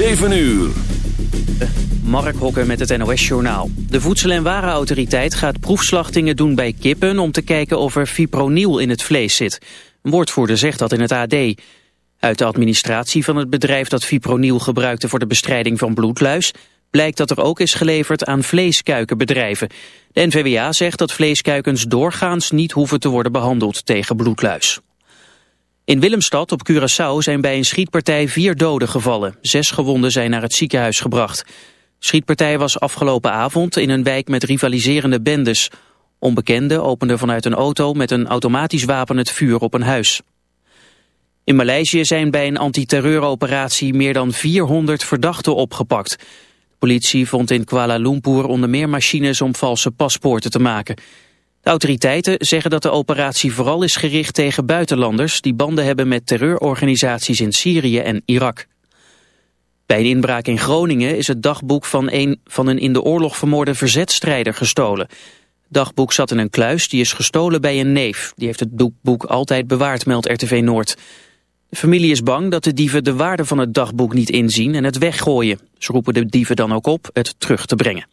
7 uur. Mark Hokker met het NOS Journaal. De Voedsel- en Warenautoriteit gaat proefslachtingen doen bij kippen... om te kijken of er fipronil in het vlees zit. Een woordvoerder zegt dat in het AD. Uit de administratie van het bedrijf dat fipronil gebruikte... voor de bestrijding van bloedluis... blijkt dat er ook is geleverd aan vleeskuikenbedrijven. De NVWA zegt dat vleeskuikens doorgaans niet hoeven te worden behandeld tegen bloedluis. In Willemstad op Curaçao zijn bij een schietpartij vier doden gevallen. Zes gewonden zijn naar het ziekenhuis gebracht. Schietpartij was afgelopen avond in een wijk met rivaliserende bendes. Onbekenden openden vanuit een auto met een automatisch wapen het vuur op een huis. In Maleisië zijn bij een antiterreuroperatie meer dan 400 verdachten opgepakt. De politie vond in Kuala Lumpur onder meer machines om valse paspoorten te maken. De autoriteiten zeggen dat de operatie vooral is gericht tegen buitenlanders... die banden hebben met terreurorganisaties in Syrië en Irak. Bij een inbraak in Groningen is het dagboek van een, van een in de oorlog vermoorde verzetstrijder gestolen. Het dagboek zat in een kluis, die is gestolen bij een neef. Die heeft het boek altijd bewaard, meldt RTV Noord. De familie is bang dat de dieven de waarde van het dagboek niet inzien en het weggooien. Ze roepen de dieven dan ook op het terug te brengen.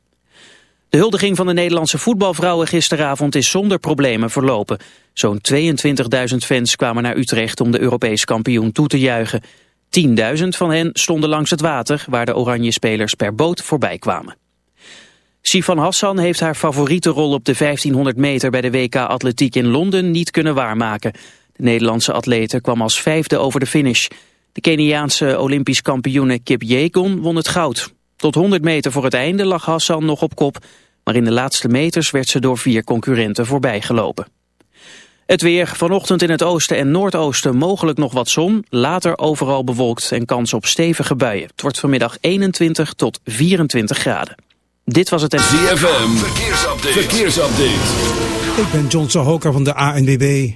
De huldiging van de Nederlandse voetbalvrouwen gisteravond is zonder problemen verlopen. Zo'n 22.000 fans kwamen naar Utrecht om de Europees kampioen toe te juichen. 10.000 van hen stonden langs het water waar de oranje spelers per boot voorbij kwamen. Sifan Hassan heeft haar favoriete rol op de 1500 meter bij de WK Atletiek in Londen niet kunnen waarmaken. De Nederlandse atlete kwam als vijfde over de finish. De Keniaanse Olympisch kampioene Kip Yegon won het goud. Tot 100 meter voor het einde lag Hassan nog op kop, maar in de laatste meters werd ze door vier concurrenten voorbijgelopen. Het weer, vanochtend in het oosten en noordoosten mogelijk nog wat zon, later overal bewolkt en kans op stevige buien. Het wordt vanmiddag 21 tot 24 graden. Dit was het... En... ZFM, verkeersupdate. verkeersupdate. Ik ben John Sahoka van de ANWB.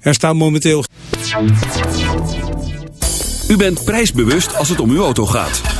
Er staan momenteel... U bent prijsbewust als het om uw auto gaat.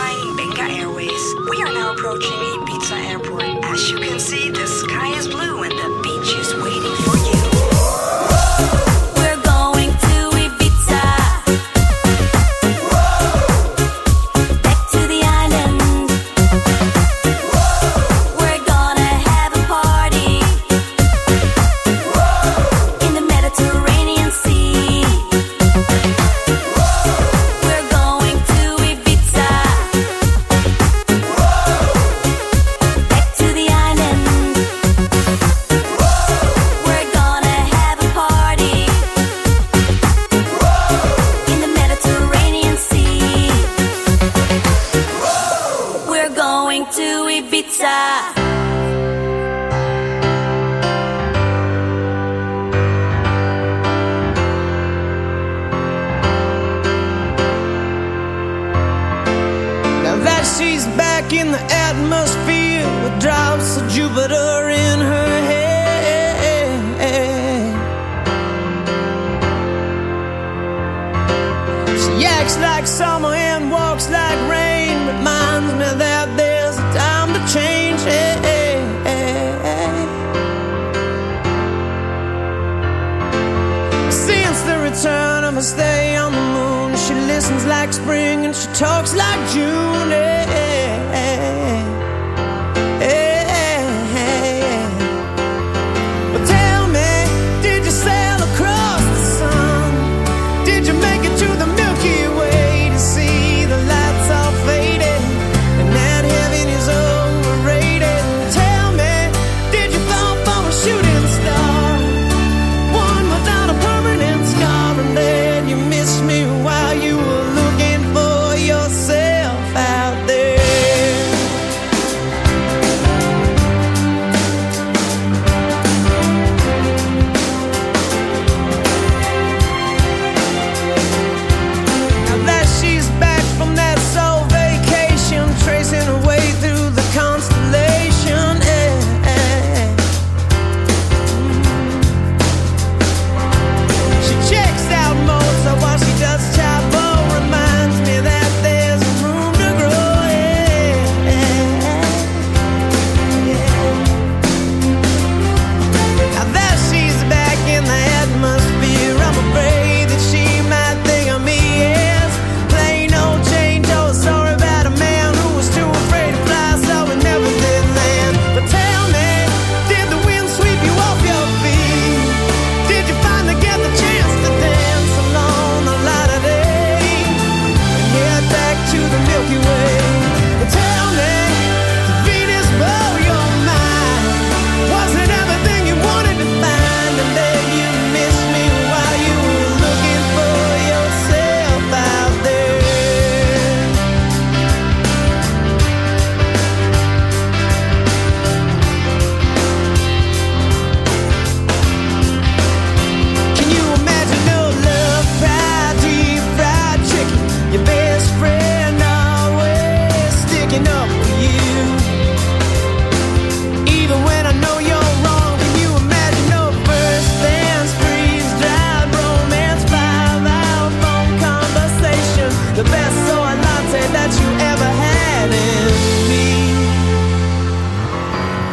flying Benga Airways. We are now approaching Ibiza Airport. As you can see, the sky is blue and the beach is waiting for you.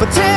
pretend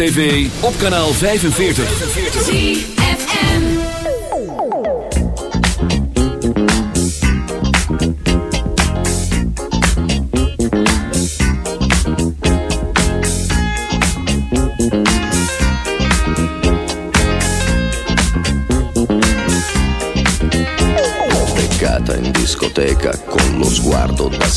TV, op kanaal 45.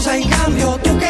causa y cambio, tú que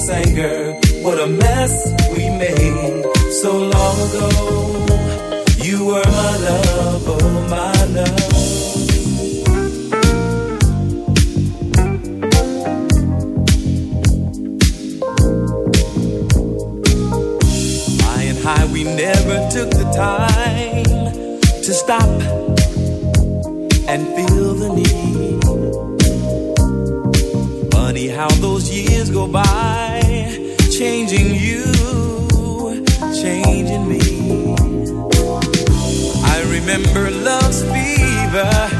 jealous anger. What a mess we made so long ago. You were my love, oh my love. we never took the time to stop go by, changing you, changing me. I remember love's fever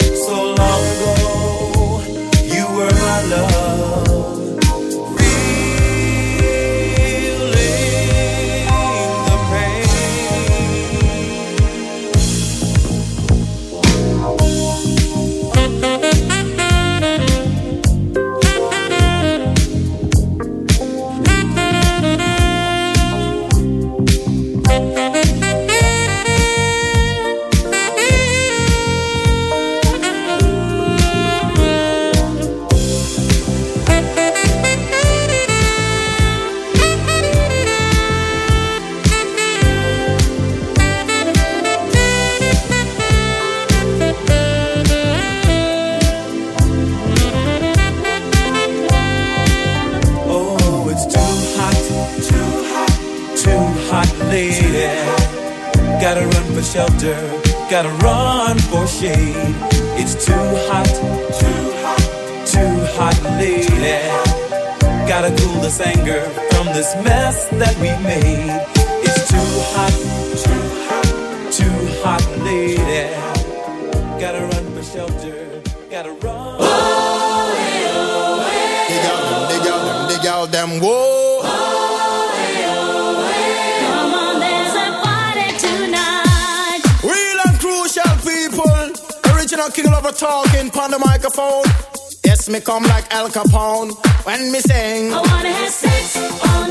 this mess that we made. It's too hot, too hot, too hot, lady. Gotta run for shelter, gotta run. Oh, hey, oh, hey, dig out them, dig out them, dig out them, whoa. King lover talking on the microphone. Yes, me come like Al Capone when me sing. I wanna have sex all.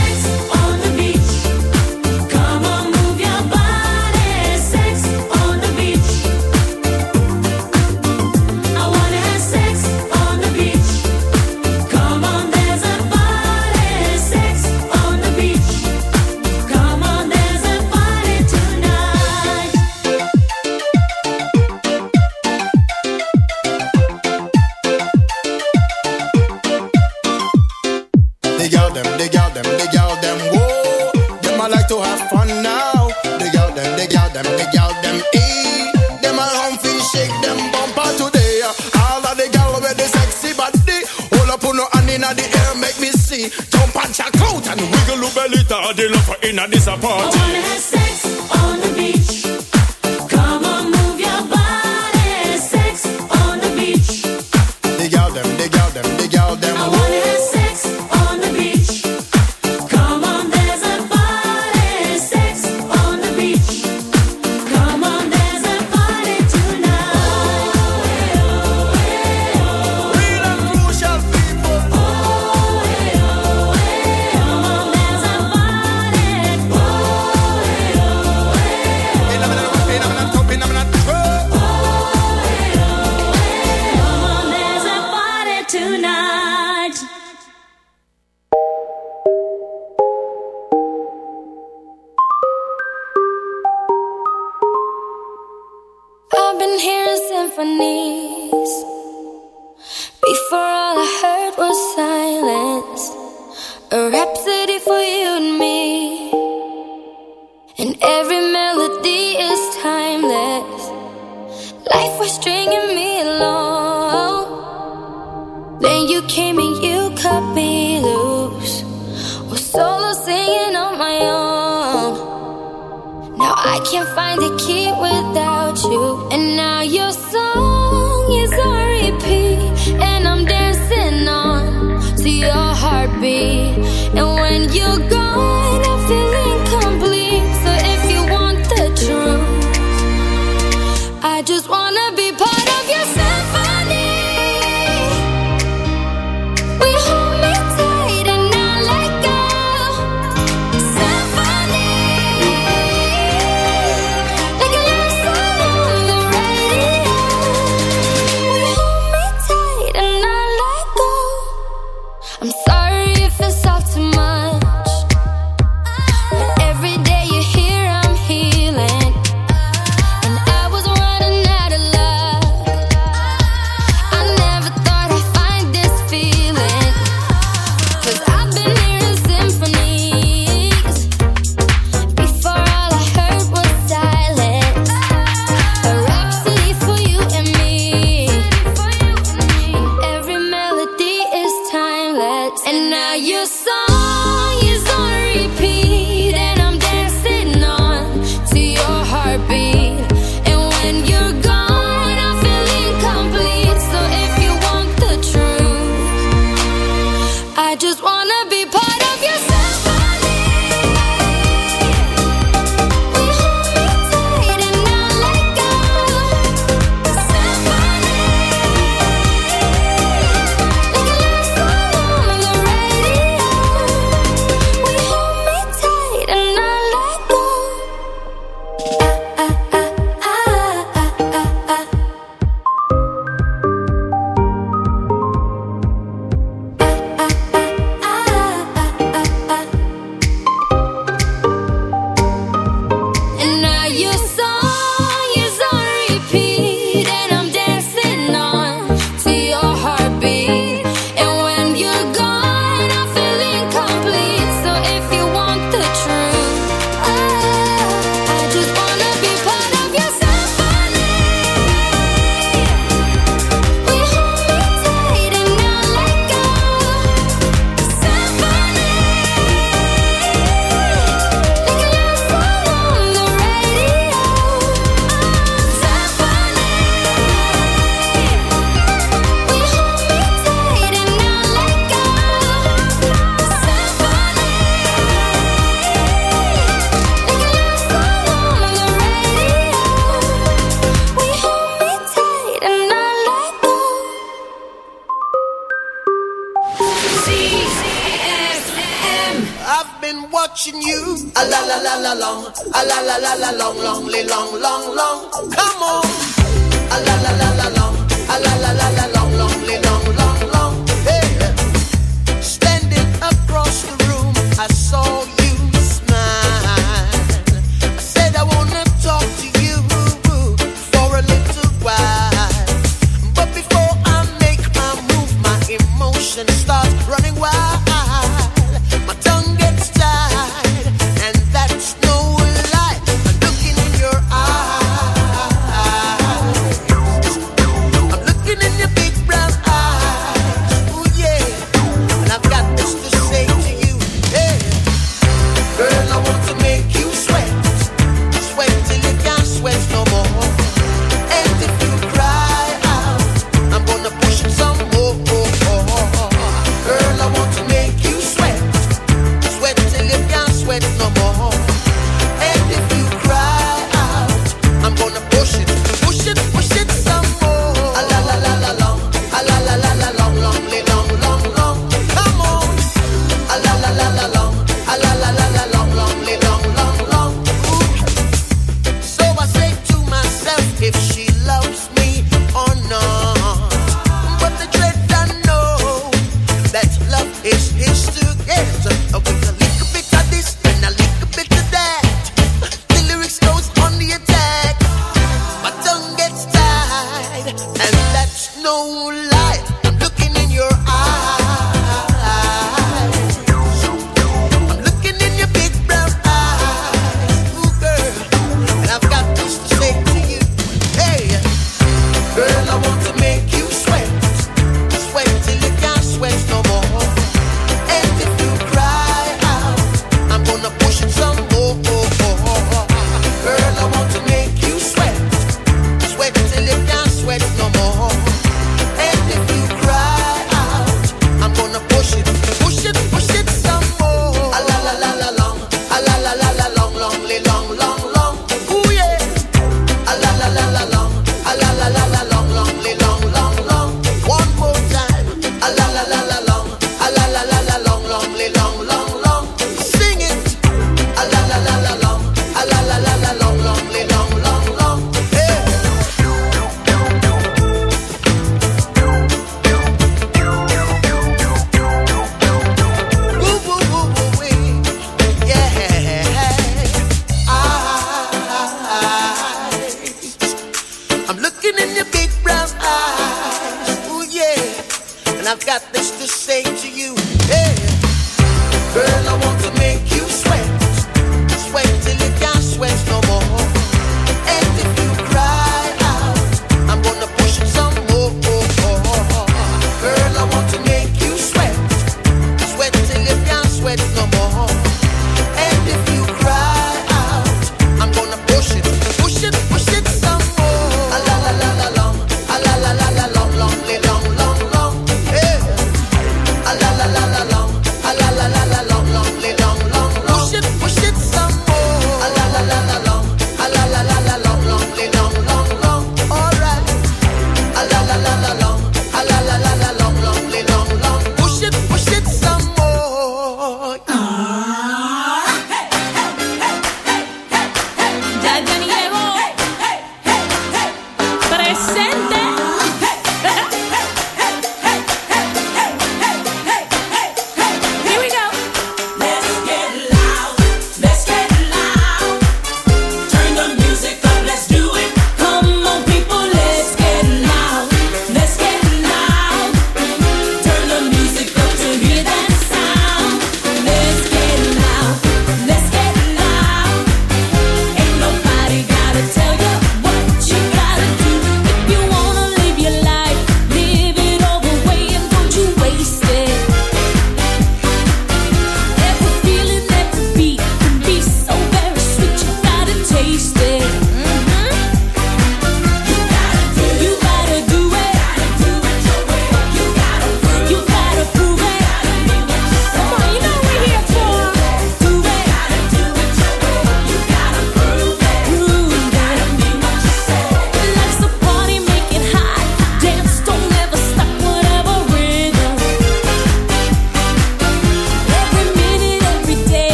La la la long, long, long, long.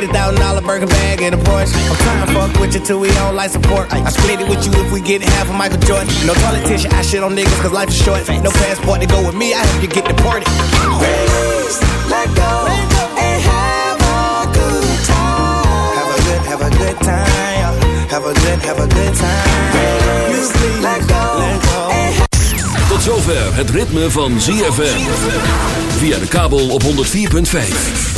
shorts. $80,000 burger bag in a Porsche. I'm trying to fuck with you till we on life support. I split it with you if we get half of Michael Jordan. No politician, I shit on niggas cause life is short. No passport to go with me, I help you get deported. Release, let go, and have a good time. Have a good, have a good time. Have a good, have a good time. Release, let go, and have Tot zover het ritme van ZFM. Via de kabel op 104.5.